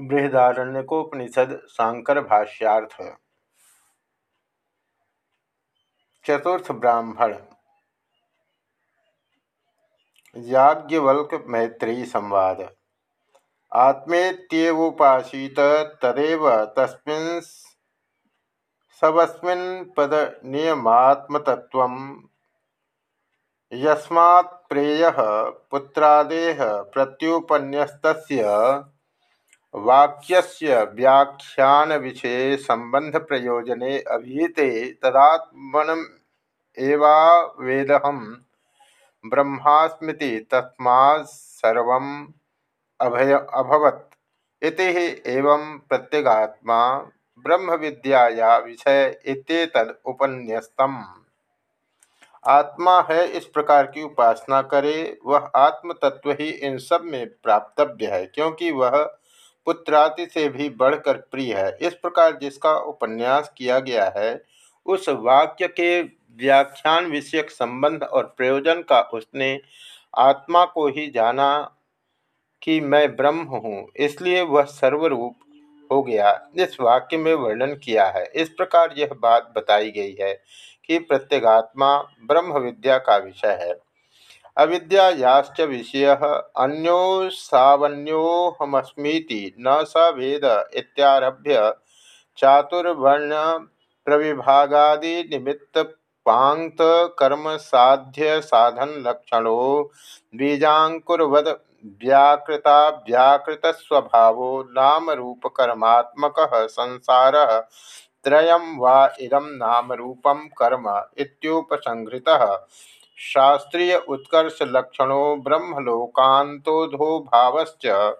बृहदारण्यकोपनिषद शांकर भाष्यार्थ। चतुर्थ ब्राह्मण। याज्ञवल्क मैत्री संवाद आत्मेत्येवोपासीत तदेव तस्मिन् सबस्मिन् पद नियमात्मतत्वं यस्मात् प्रेयः पुत्रादेः प्रत्युपन्यस्तस्य वाक्यस्य व्याख्यान विषय संबंध प्रयोजने अभिहिते तदात्मनम एवावेदहम ब्रह्मास्मृति तस्मात्सर्व अभय अभवत। इति एवं प्रत्यगात्मा ब्रह्म विद्या विषय इत्येतद उपन्यस्तम। आत्मा है इस प्रकार की उपासना करे, वह आत्म तत्व ही इन सब में प्राप्तव्य है, क्योंकि वह पुत्राति से भी बढ़कर प्रिय है। इस प्रकार जिसका उपन्यास किया गया है, उस वाक्य के व्याख्यान विषयक संबंध और प्रयोजन का उसने आत्मा को ही जाना कि मैं ब्रह्म हूँ, इसलिए वह सर्वरूप हो गया। इस वाक्य में वर्णन किया है। इस प्रकार यह बात बताई गई है कि प्रत्यगात्मा ब्रह्म विद्या का विषय है। अविद्यायाश्च विषय अन्यो सावन्योहमस्मीति न स वेद इत्यारभ्य चातुर्वर्ण प्रविभागादि निमित्त पांत कर्म साध्य साधन लक्षणो बीजाकुर्वद व्याकृता व्याकृत स्वभाव नाम रूप कर्मात्मक संसार त्रयम वा इदम नाम रूपम कर्म इत्युपसंहृतः शास्त्रीय उत्कर्ष लक्षणों ब्रह्मलोकांतोधो भावश्च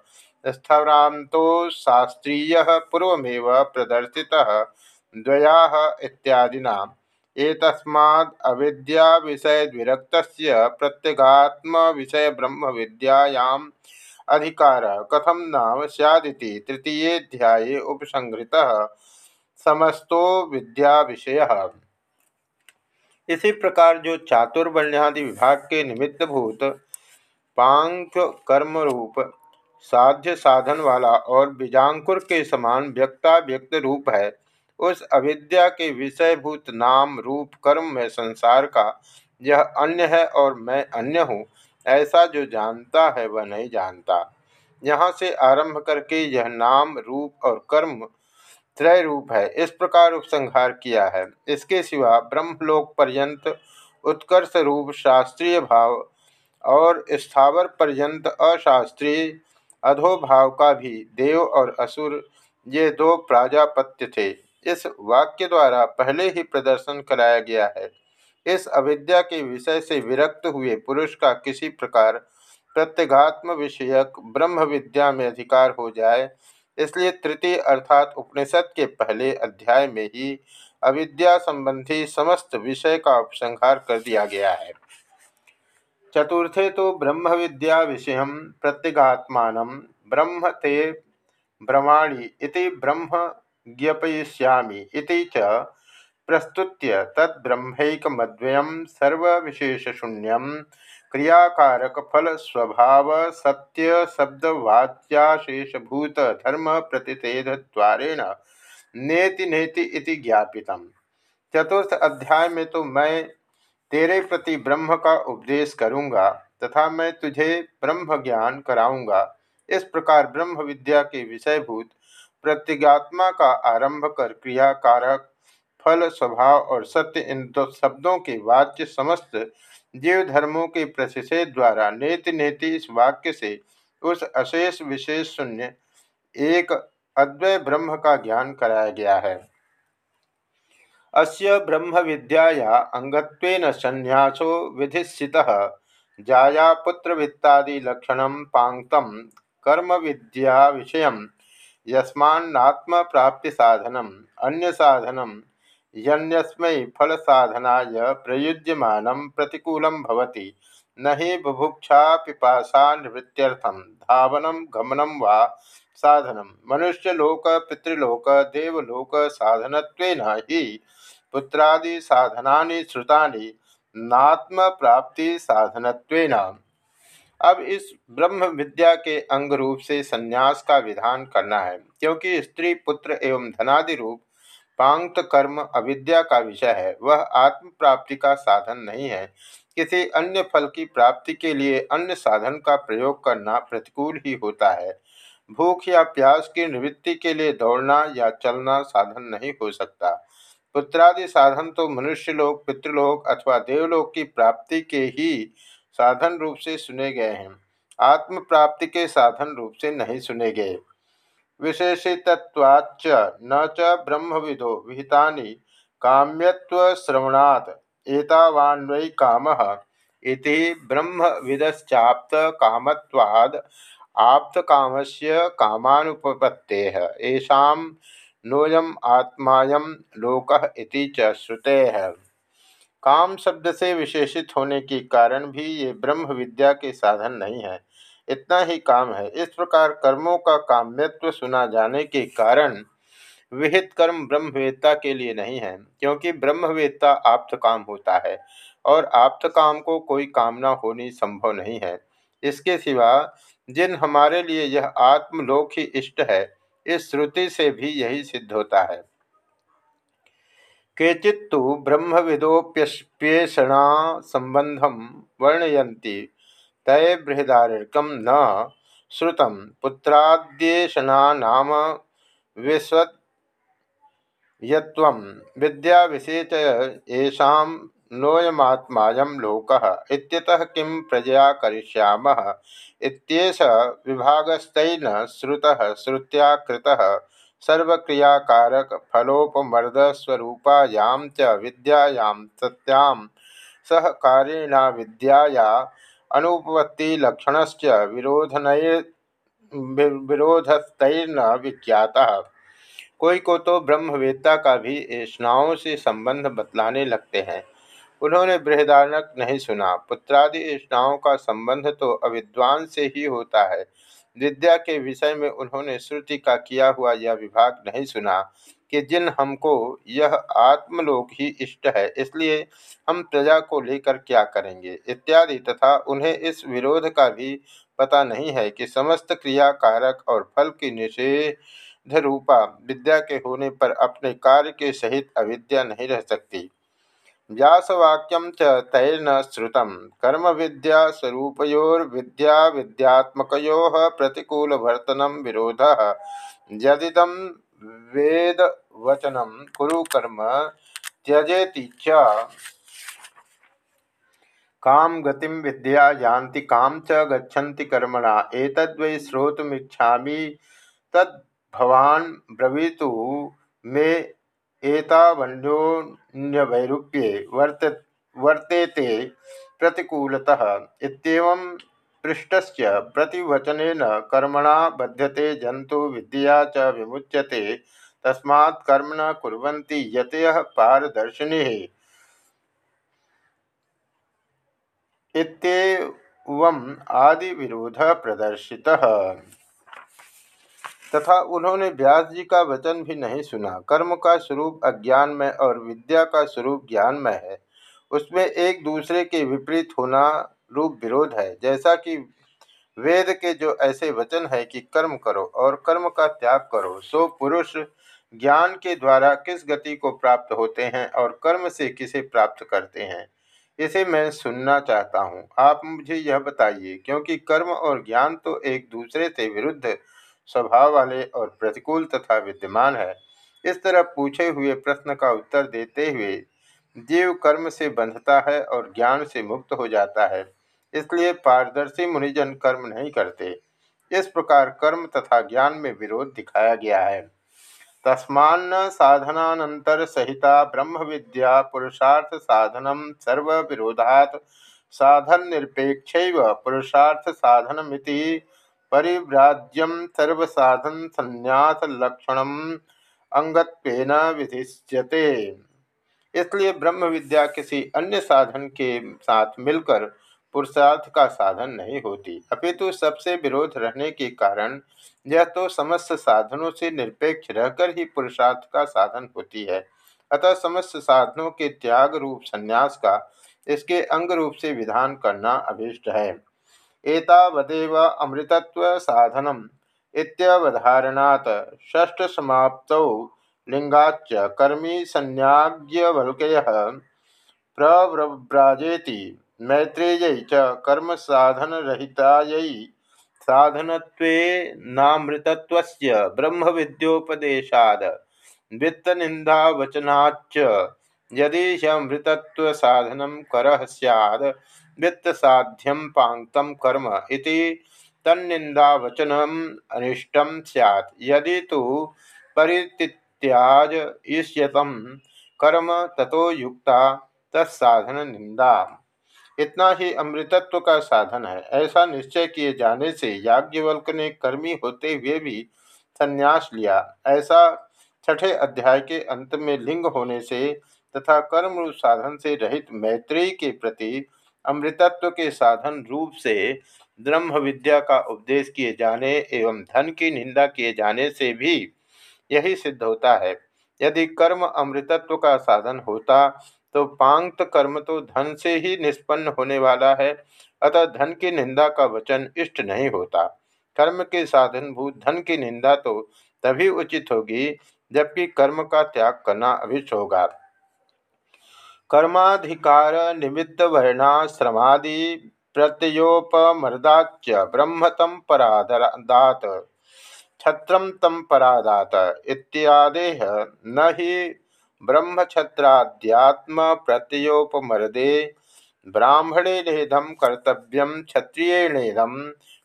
स्थवरांतो शास्त्रीय पूर्वमेव प्रदर्शितः, द्वया इत्यादिना। एतस्माद् अविद्या विषय विरक्त प्रत्यगात्म विषय ब्रह्म अधिकार कथम नाम सैदिति तृतीयेऽध्याये उपसंहृतः। समस्तो विद्या विषय इसी प्रकार जो चातुर्वर्ण्यादि विभाग के निमित्तभूत पांख कर्म रूप साध्य साधन वाला और बीजांकुर के समान व्यक्ता व्यक्त रूप है, उस अविद्या के विषयभूत नाम, रूप, कर्म में संसार का यह अन्य है और मैं अन्य हूँ, ऐसा जो जानता है वह नहीं जानता। यहाँ से आरंभ करके यह नाम, रूप और कर्म त्रय रूप है। इस प्रकार उपसंहार किया है। इसके सिवा ब्रह्मलोक पर्यंत उत्कर्ष रूप शास्त्रीय भाव और स्थावर पर्यंत अशास्त्रीय अधोभाव का भी देव और असुर, ये दो प्राजापत्य थे। इस वाक्य द्वारा पहले ही प्रदर्शन कराया गया है। इस अविद्या के विषय से विरक्त हुए पुरुष का किसी प्रकार प्रत्यगात्म विषयक ब्रह्म विद्या में अधिकार हो जाए इसलिए तृतीय अर्थात उपनिषद के पहले अध्याय में ही अविद्या संबंधी समस्त विषय का उपसंहार कर दिया गया है। चतुर्थे तो ब्रह्म विद्या विषय प्रत्यगात्मा ब्रह्म ते ब्रह्माणी इति ब्रह्म ज्ञापयिष्यामि इति च प्रस्तुत्य तद्ब्रह्मैकमद्वयं सर्वविशेषशून्यं क्रियाकारक फल स्वभाव, सत्य, शब्द वाच्याशेषभूत धर्म प्रतिषेध द्वारेण नेति नेति इति ज्ञापित चतुर्थ अध्याय में तो मैं तेरे प्रति ब्रह्म का उपदेश करूँगा तथा मैं तुझे ब्रह्म ज्ञान कराऊँगा। इस प्रकार ब्रह्म विद्या के विषयभूत, प्रत्यगात्मा का आरंभ कर क्रियाकारक फल, स्वभाव और सत्य इन दो शब्दों के वाच्य समस्त जीव धर्मों के प्रतिषेध द्वारा नेति नेति इस वाक्य से उस अशेष विशेष शून्य एक अद्वय ब्रह्म का ज्ञान कराया गया है। अस्य ब्रह्म विद्याया अंगत्वेन संन्यासो विधिस्थितः जाया पुत्र वित्तादि लक्षण पांगतम कर्म विद्या विषय यस्मात्म प्राप्ति साधनम अन्य साधनम यन्यस्मै फलसाधनाय प्रयुज्यमानं प्रतिकूलं भवति। न बुभुक्षा पिपाशा निवृत्त्यर्थं धावनं, गमनं वा साधनं। मनुष्यलोक, पितृलोक, देवलोक साधन ही पुत्रादि साधना श्रुता नात्म प्राप्ति साधनत्वेन अब इस ब्रह्म विद्या के अंग रूप से संन्यास का विधान करना है, क्योंकि स्त्री, पुत्र एवं धनादि रूप पांक्त कर्म अविद्या का विषय है। वह आत्म प्राप्ति का साधन नहीं है। किसी अन्य फल की प्राप्ति के लिए अन्य साधन का प्रयोग करना प्रतिकूल ही होता है। भूख या प्यास की निवृत्ति के लिए दौड़ना या चलना साधन नहीं हो सकता। पुत्रादि साधन तो मनुष्य लोग पितृलोक अथवा देवलोक की प्राप्ति के ही साधन रूप से सुने गए हैं। आत्म प्राप्ति के साधन रूप से नहीं सुने गए। विशेषितवाच्च न च ब्रह्मविदो विहिता एतावान्वै काम ब्रह्मविदश्चाप्त कामत्वाद आप्त काम से कामानुपत्ते येषाम नोयम आत्मायम लोक श्रुते। है काम शब्द से विशेषित होने के कारण भी ये ब्रह्म विद्या के साधन नहीं है। इतना ही काम है। इस प्रकार कर्मों का काम्यत्व सुना जाने के कारण विहित कर्म ब्रह्मवेत्ता के लिए नहीं है, क्योंकि ब्रह्मवेत्ता आप्त काम होता है और आप्त काम को कोई कामना होनी संभव नहीं है। इसके सिवा जिन हमारे लिए यह आत्मलोक ही इष्ट है, इस श्रुति से भी यही सिद्ध होता है। केचित्तु ब्रह्मविदोप्येषणा संबंधम वर्णयती तय बृहदारण्यकम न श्रुत पुत्राद्येषणा नाम विश्वत विद्या विशेषय येषा नोयमात्मायं लोकः। किं प्रजया इत्येष विभागस्तैन श्रुतः, श्रुत्या कृतः। सर्वक्रियाकारक फलोपमर्दस्वरूपायां च विद्यायां सत्यां सहकारेण विद्याया अनुपत्तिलक्षणश्च विरोधनय विरोधस्तैर्न विख्याता। कोई को तो ब्रह्मवेत्ता का भी स्नाओं से संबंध बतलाने लगते हैं। उन्होंने बृहदारण्यक नहीं सुना। पुत्रादि स्नाओं का संबंध तो अविद्वान से ही होता है। विद्या के विषय में उन्होंने श्रुति का किया हुआ यह विभाग नहीं सुना। कि जिन हमको यह आत्मलोक ही इष्ट है, इसलिए हम प्रजा को लेकर क्या करेंगे? इत्यादि तथा उन्हें इस विरोध का भी पता नहीं है कि समस्त क्रिया कारक और फल की निषेध रूपा विद्या के होने पर अपने कार्य के सहित अविद्या नहीं रह सकती। व्यासवाक्यम च तैर्न श्रुत, कर्म विद्या स्वरूपयोर्विद्या विद्यात्मको प्रतिकूलवर्तनम विरोध यदिदम वेद वचनम कुरु कर्म त्यजेति च। काम गतिम विद्या यान्ति काम च गच्छन्ति कर्मणा। एतद्वै श्रोतुमिच्छामि। तद्भवान् ब्रवीतु मे एतावन्योन्यवैरूप्ये वर्त, वर्तेते प्रतिकूलतः। इत्येवं पृष्ठस्य प्रतिवचनेन कर्मण बध्यते जंतु विद्या च विमुच्यते। तस्मात् कर्म न कुर्वन्ति यतयः पारदर्शिनीः। इत्येवम् आदिविरोधः प्रदर्शितः। तथा उन्होंने व्यास जी का वचन भी नहीं सुना। कर्म का स्वरूप अज्ञान में और विद्या का स्वरूप ज्ञान में है। उसमें एक दूसरे के विपरीत होना रूप विरोध है। जैसा कि वेद के जो ऐसे वचन है कि कर्म करो और कर्म का त्याग करो, सो पुरुष ज्ञान के द्वारा किस गति को प्राप्त होते हैं और कर्म से किसे प्राप्त करते हैं, इसे मैं सुनना चाहता हूँ। आप मुझे यह बताइए, क्योंकि कर्म और ज्ञान तो एक दूसरे से विरुद्ध स्वभाव वाले और प्रतिकूल तथा विद्यमान है। इस तरह पूछे हुए प्रश्न का उत्तर देते हुए जीव कर्म से बंधता है और ज्ञान से मुक्त हो जाता है, इसलिए पारदर्शी मुनिजन कर्म नहीं करते। इस प्रकार कर्म तथा ज्ञान में विरोध दिखाया गया है। तस्मान्न साधनानंतर सहिता ब्रह्म विद्या पुरुषार्थ साधनम सर्व विरोधात साधन निरपेक्ष पुरुषार्थ साधनमिति परिव्राज्यम सर्वसाधन संन्यास लक्षण अंगत्वेन विधिष्यते। इसलिए ब्रह्म विद्या किसी अन्य साधन के साथ मिलकर पुरुषार्थ का साधन नहीं होती। अपितु सबसे विरोध रहने के कारण यह तो समस्त साधनों से निरपेक्ष रहकर ही पुरुषार्थ का साधन होती है। अतः समस्त साधनों के त्याग रूप संन्यास का इसके अंग रूप से विधान करना अभिष्ट है। एतावदेव अमृतत्वसाधनम् इत्यवधारणात् षष्ठसमाप्तौ लिङ्गाच्च कर्मी संज्ञाज्ञवल्क्यः प्रव्रव्राजेति मैत्रेय च कर्मसाधनरहितायै साधनत्वेनामृतत्वस्य ब्रह्मविद्योपदेशाद् वित्तनिन्दावचनाच्च यदि ह्यमृतत्वसाधनं करः स्याद् वित्तसाध्यं पाङ्क्तं कर्म इति तन्निन्दावचनम् अनिष्टं स्यात्। यदि तु परित्यज ईष्यतं कर्म ततो युक्ता, तत्साधन निंदा। इतना ही अमृतत्व का साधन है। ऐसा निश्चय किए जाने से याज्ञवल्क ने कर्मी होते हुए भी संन्यास लिया। ऐसा छठे अध्याय के अंत में लिंग होने से तथा कर्म रूप साधन से रहित मैत्रेयी के प्रति अमृतत्व के साधन रूप से ब्रह्म विद्या का उपदेश किए जाने एवं धन की निंदा किए जाने से भी यही सिद्ध होता है। यदि कर्म अमृतत्व का साधन होता तो पांक्त कर्म तो धन से ही निष्पन्न होने वाला है, अतः धन की निंदा का वचन इष्ट नहीं होता। कर्म के साधन भूत धन की निंदा तो तभी उचित होगी, जबकि कर्म का त्याग करना अभिष्ट होगा। कर्माधिकार निमित्त वर्णाश्रमादि प्रत्ययोपमर्दाच ब्रह्मतम परादात छत्र तम परादात। इत्यादेह न ही ब्रह्मछत्राध्यात्म प्रत्ययोपमर्दे ब्राह्मणे नेदम कर्तव्य क्षत्रियणेदम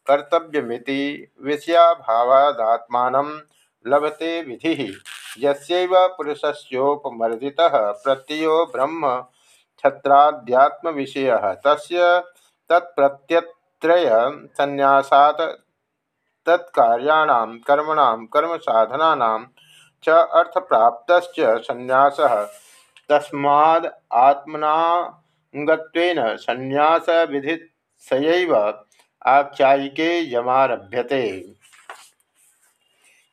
कर्तव्यमिति विषयाभावादात्मान लभते विधि। यस्यैव पुरुषस्योपमर्दितः प्रत्ययो ब्रह्म छत्राध्यात्म विषय तस्य तत्प्रत्यत्रय संन्यासात् तत्कार्याणां, कर्मणां, कर्मसाधनानां च अर्थ संन्यास तस्माद् संन्यास विधि आख्यायिके यमारभ्यते।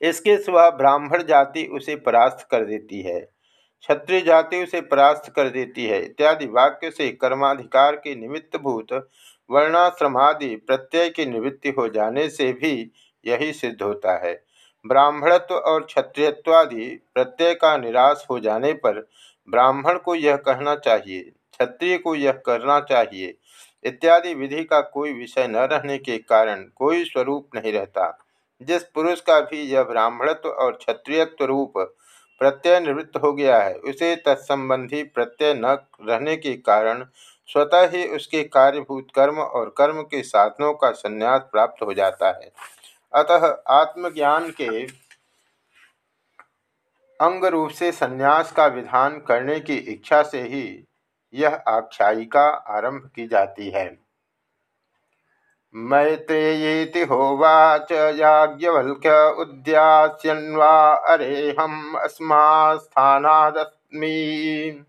इसके सिवा ब्राह्मण जाति उसे परास्त कर देती है, क्षत्रिय जाति उसे परास्त कर देती है इत्यादि वाक्य से कर्माधिकार के निमित्तभूत वर्णाश्रमादि प्रत्यय की निवृत्ति हो जाने से भी यही सिद्ध होता है। ब्राह्मणत्व और क्षत्रियत्वादि प्रत्यय का निराश हो जाने पर ब्राह्मण को यह कहना चाहिए, क्षत्रिय को यह करना चाहिए, इत्यादि विधि का कोई विषय न रहने के कारण कोई स्वरूप नहीं रहता। जिस पुरुष का भी यह ब्राह्मणत्व और क्षत्रियत्व रूप प्रत्यय निवृत्त हो गया है, उसे तत्संबंधी प्रत्यय न रहने के कारण स्वतः ही उसके कार्यभूत कर्म और कर्म के साधनों का संन्यास प्राप्त हो जाता है। अतः आत्मज्ञान के अंग रूप से संन्यास का विधान करने की इच्छा से ही यह आख्यायिका आरंभ की जाती है। मैत्रेयेति होवाच याज्ञवल्क्य उद्यास्यन्वा अरेहम् अस्मास्थानादस्मि।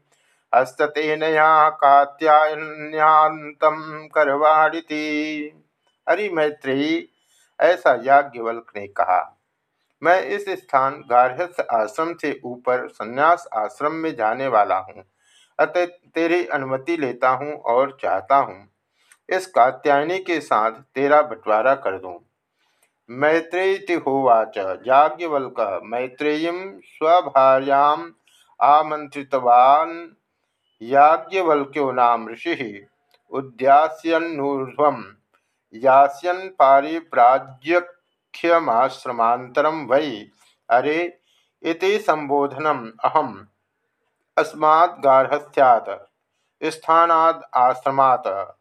हस्ततेनया कात्यायन्यान्तं करवाणिति अरे मैत्रेयी ऐसा याज्ञवल्क ने कहा, मैं इस स्थान गार्हस्थ आश्रम से ऊपर संन्यास आश्रम में जाने वाला हूँ, अतः तेरी अनुमति लेता हूँ और चाहता हूँ। इस कात्यायनी के साथ तेरा बंटवारा कर दूँ। मैत्रेयी होवाच, याज्ञवल्क, मैत्रेयी स्वभार्याम आमंत्रितवान याज्ञवल्क्यो नाम ऋषि उद्यास्यन्नूर्ध्वं यास्यन् पारिप्राज्यख्यमाश्रमान्तरं वै। अरे इति संबोधनम अहम अस्मात् गार्हस्थ्यात्, स्थानाद् आश्रमात्।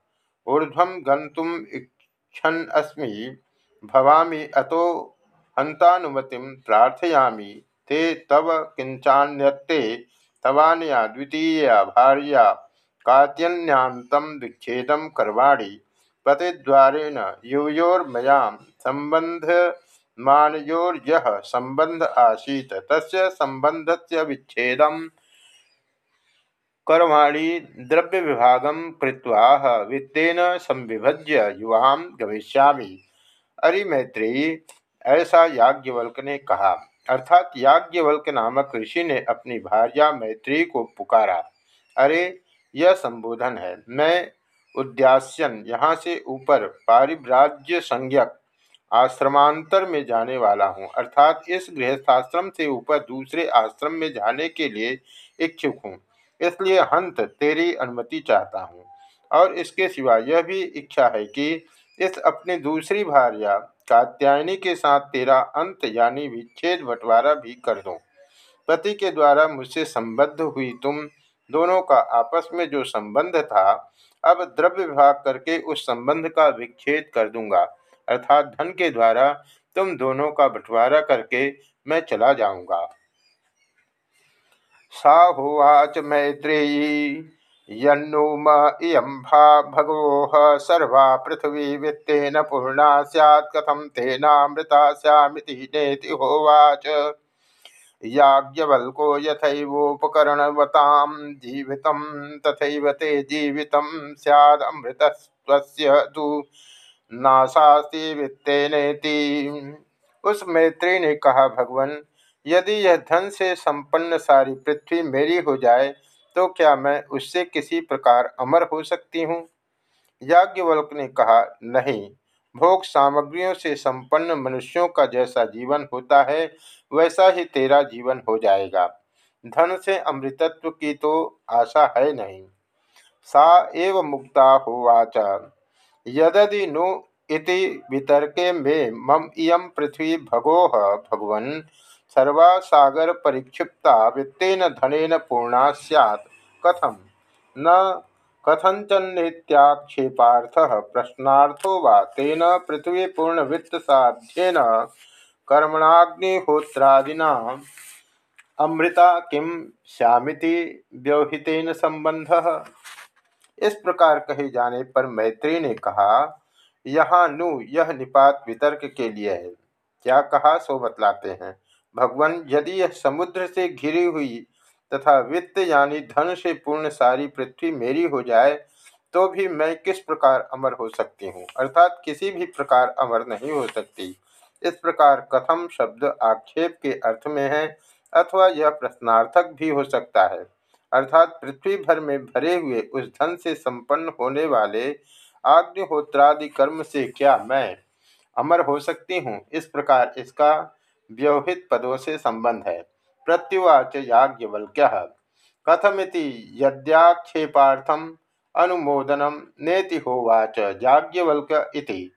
ऊर्ध्वं गन्तुम् इच्छन् अस्मि। भवामि अतो हन्तानुमतिं प्रार्थयामि। ते तव किञ्चान्यत्ते तवानया द्वितीया भार्या, कात्यन्यान्तं विच्छेदं कर्वाणि। पतिद्वारेण यूयोर्मयां सम्बन्धमानयोर्यः सम्बन्ध आसीत्, तस्य विच्छेदं कर्माणि द्रव्य विभाग कृत्वा वित्तेन संविभज्य युवाम गमिष्यामि अरि मैत्रेयी ऐसा याज्ञवल्क ने कहा। अर्थात याज्ञवल्क नामक ऋषि ने अपनी भार्या मैत्री को पुकारा। अरे, यह संबोधन है, मैं उद्यास्यन। यहाँ से ऊपर पारिव्राज्य संज्ञक आश्रमांतर में जाने वाला हूँ। अर्थात इस गृहस्थाश्रम से ऊपर दूसरे आश्रम में जाने के लिए इच्छुक हूँ। इसलिए हंत, तेरी अनुमति चाहता हूँ। और इसके सिवा यह भी इच्छा है कि इस अपनी दूसरी भार्या कात्यायनी के साथ तेरा अंत यानी विच्छेद बंटवारा भी कर दो। पति के द्वारा मुझसे संबद्ध हुई तुम दोनों का आपस में जो संबंध था अब द्रव्य विभाग करके उस संबंध का विच्छेद कर दूँगा। अर्थात धन के द्वारा तुम दोनों का बंटवारा करके मैं चला जाऊँगा। सा होवाच मैत्रेयी यन्नुम इयं भा भगवोः सर्वा पृथ्वी वित्तेन पूर्णा स्यात् तेनामृता स्यामिति नेति होवाच। याज्ञवल्को यथैवोपकरणवतां जीवितं तथैव ते जीवितं स्यादमृतस्त्वस्य तु नाशास्ति वित्तेनेति उस मैत्री ने कहा, भगवान, यदि यह धन से संपन्न सारी पृथ्वी मेरी हो जाए तो क्या मैं उससे किसी प्रकार अमर हो सकती हूँ? याज्ञवल्क ने कहा, नहीं भोग सामग्रियों से संपन्न मनुष्यों का जैसा जीवन होता है, वैसा ही तेरा जीवन हो जाएगा। धन से अमृतत्व की तो आशा है नहीं। सा एव मुक्ता होवाच यदि नु इति वितर्के मे मम इयं पृथ्वी भगोह भगवन्। सर्वासागर परिक्षिप्ता वित्तेन धनेन पूर्णा सैत् कथम? न कथंचन्नेत्याक्षेपार्थ प्रश्नार्थो वा तेन पृथ्वी पूर्ण वित्त साध्येन कर्मणाग्निहोत्रादिना अमृता किम श्यामिति व्यवहितेन संबंध इस प्रकार कहे जाने पर मैत्री ने कहा, यहाँ नु यह निपात वितर्क के लिए है। क्या कहा सो बतलाते हैं। भगवान, यदि यह समुद्र से घिरी हुई तथा वित्त यानी धन से पूर्ण सारी पृथ्वी मेरी हो जाए तो भी मैं किस प्रकार अमर हो सकती हूँ? अर्थात किसी भी प्रकार अमर नहीं हो सकती। इस प्रकार कथम शब्द आक्षेप के अर्थ में है, अथवा यह प्रश्नार्थक भी हो सकता है। अर्थात पृथ्वी भर में भरे हुए उस धन से संपन्न होने वाले आग्निहोत्रादि कर्म से क्या मैं अमर हो सकती हूँ? इस प्रकार इसका व्यवहित पदों से संबंध है। प्रत्युवाच याज्ञवल्क्य। कथमिति यद्याक्षेपार्थम अनुमोदनम नेति होवाच याज्ञवल्क्य इति।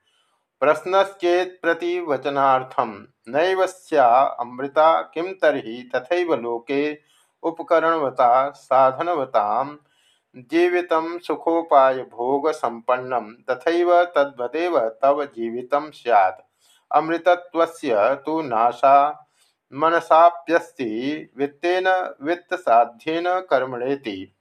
प्रतिवचनार्थम नैव अमृता किम तरी तथैव लोके उपकरणवता साधनवता जीवित सुखोपाय भोग तथैव तद्वदेव तव जीवित सैत् अमृतत्वस्य तु नाशा मनसाप्यस्ति वित्तेन वित्त साध्येन कर्मणेति।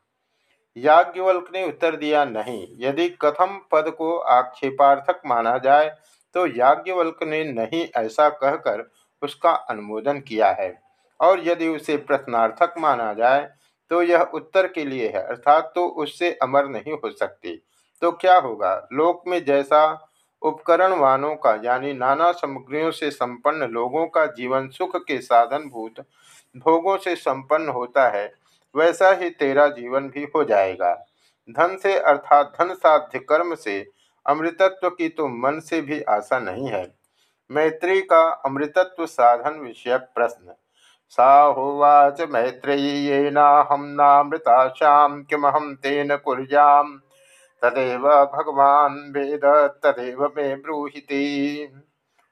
याज्ञवल्क ने उत्तर दिया नहीं। यदि कथम पद को आक्षेपार्थक माना जाए तो याज्ञवल्क ने नहीं ऐसा कहकर उसका अनुमोदन किया है। और यदि उसे प्रश्नार्थक माना जाए तो यह उत्तर के लिए है, अर्थात तो उससे अमर नहीं हो सकती। तो क्या होगा? लोक में जैसा उपकरण वानों का, यानी नाना सामग्रियों से संपन्न लोगों का जीवन सुख के साधन भूत भोगों से संपन्न होता है, वैसा ही तेरा जीवन भी हो जाएगा। धन से अर्थात धन साध्य कर्म से अमृतत्व की तो मन से भी आशा नहीं है। मैत्री का अमृतत्व साधन विषयक प्रश्न। सा होवाच हम नामृता श्याम किमहम तेन कुर्याम। तदेव भगवान वेद, तदेव में ब्रूहिति।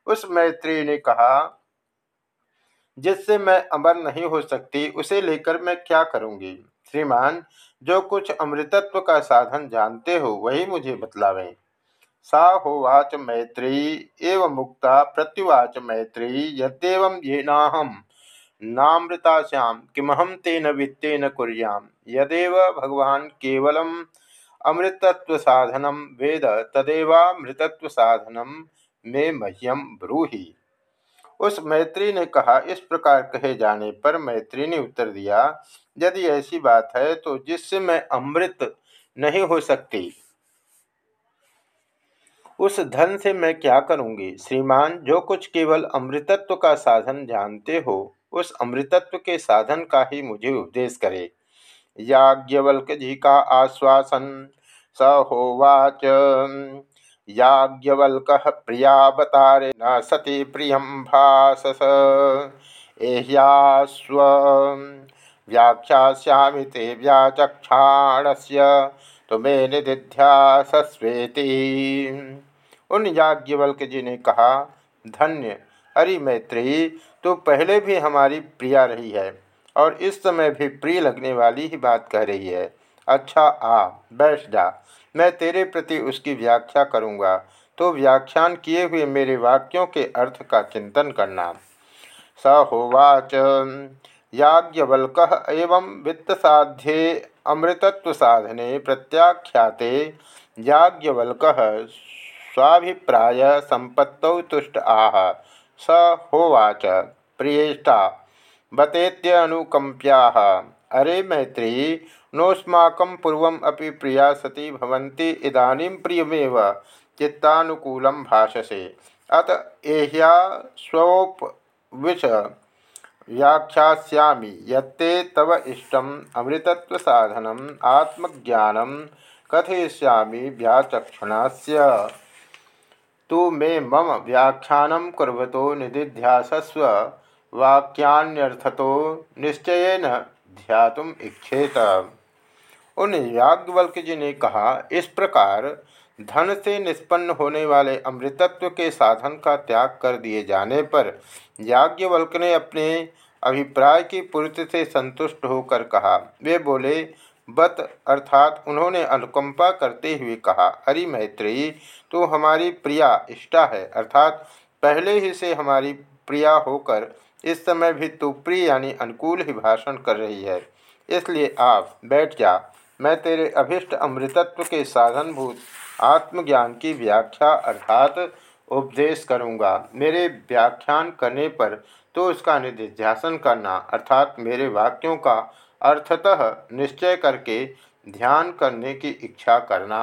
उस मैत्री ने कहा, जिससे मैं अमर नहीं हो सकती, उसे लेकर मैं क्या करूँगी? श्रीमान, जो कुछ अमृतत्व का साधन जानते हो, वही मुझे बतलावें। सा होवाच मैत्री, एव मुक्ता प्रत्युवाच मैत्री, यद्यव ये नाहम नामृताश्याम किमहम तेन वित्तेन कुरियाम यदेव भगवान केवलम अमृतत्व साधनम वेद तदेवामृतत्व साधनम में मह्यम ब्रूहि। उस मैत्री ने कहा, इस प्रकार कहे जाने पर मैत्री ने उत्तर दिया, यदि ऐसी बात है तो जिससे मैं अमृत नहीं हो सकती, उस धन से मैं क्या करूँगी? श्रीमान, जो कुछ केवल अमृतत्व का साधन जानते हो, उस अमृतत्व के साधन का ही मुझे उपदेश करे। याज्ञवल्क जी का आश्वासन, स होवाच। याज्ञवल्क प्रियावतारे, न सती प्रिय भाषस एह्यास्व। व्याख्यास्यामि ते व्याचक्षाणस्य तुम्हें निधिध्यासस्वेति उन याज्ञवल्क जी ने कहा, धन्य अरि मैत्री तो पहले भी हमारी प्रिया रही है। और इस समय भी प्रिय लगने वाली ही बात कह रही है। अच्छा आ, बैठ जा। मैं तेरे प्रति उसकी व्याख्या करूँगा। तो व्याख्यान किए हुए मेरे वाक्यों के अर्थ का चिंतन करना। स होवाच याज्ञवल्क एवं वित्तसाध्ये अमृतत्व साधने प्रत्याख्याते। याज्ञवल्क स्वाभिप्राय संपत्तौ तुष्ट आह। स होवाच प्रियेष्टा। बतेत्यनुकंप्या अरे मैत्री, नोस्माक पूर्वम अपि प्रिया सती भवन्ति, इदानीं प्रियमेव भाषसे। अत एह्या स्वोपविश व्याख्यास्यामि, यत्ते तव इष्टम अमृतत्व साधनम आत्मज्ञानम कथयिष्यामि व्याचक्षणास्य। तु मे मम व्याख्यान कुर्वतो निधिध्यासस्व। वाक्यान्यर्थतो निश्चयन ध्यातुम इच्छेत। उन याज्ञवल्क जी ने कहा, इस प्रकार धन से निष्पन्न होने वाले अमृतत्व के साधन का त्याग कर दिए जाने पर याज्ञवल्क ने अपने अभिप्राय की पूर्ति से संतुष्ट होकर कहा। वे बोले, बत अर्थात उन्होंने अनुकंपा करते हुए कहा हरि मैत्री तो हमारी प्रिया इष्टा है। अर्थात पहले ही से हमारी प्रिया होकर इस समय भी तू प्रिय यानी अनुकूल ही भाषण कर रही है। इसलिए आप बैठ जा, मैं तेरे अभिष्ट अमृतत्व के साधनभूत आत्मज्ञान की व्याख्या अर्थात उपदेश करूँगा। मेरे व्याख्यान करने पर तो उसका निधिध्यासन करना अर्थात मेरे वाक्यों का अर्थतः निश्चय करके ध्यान करने की इच्छा करना।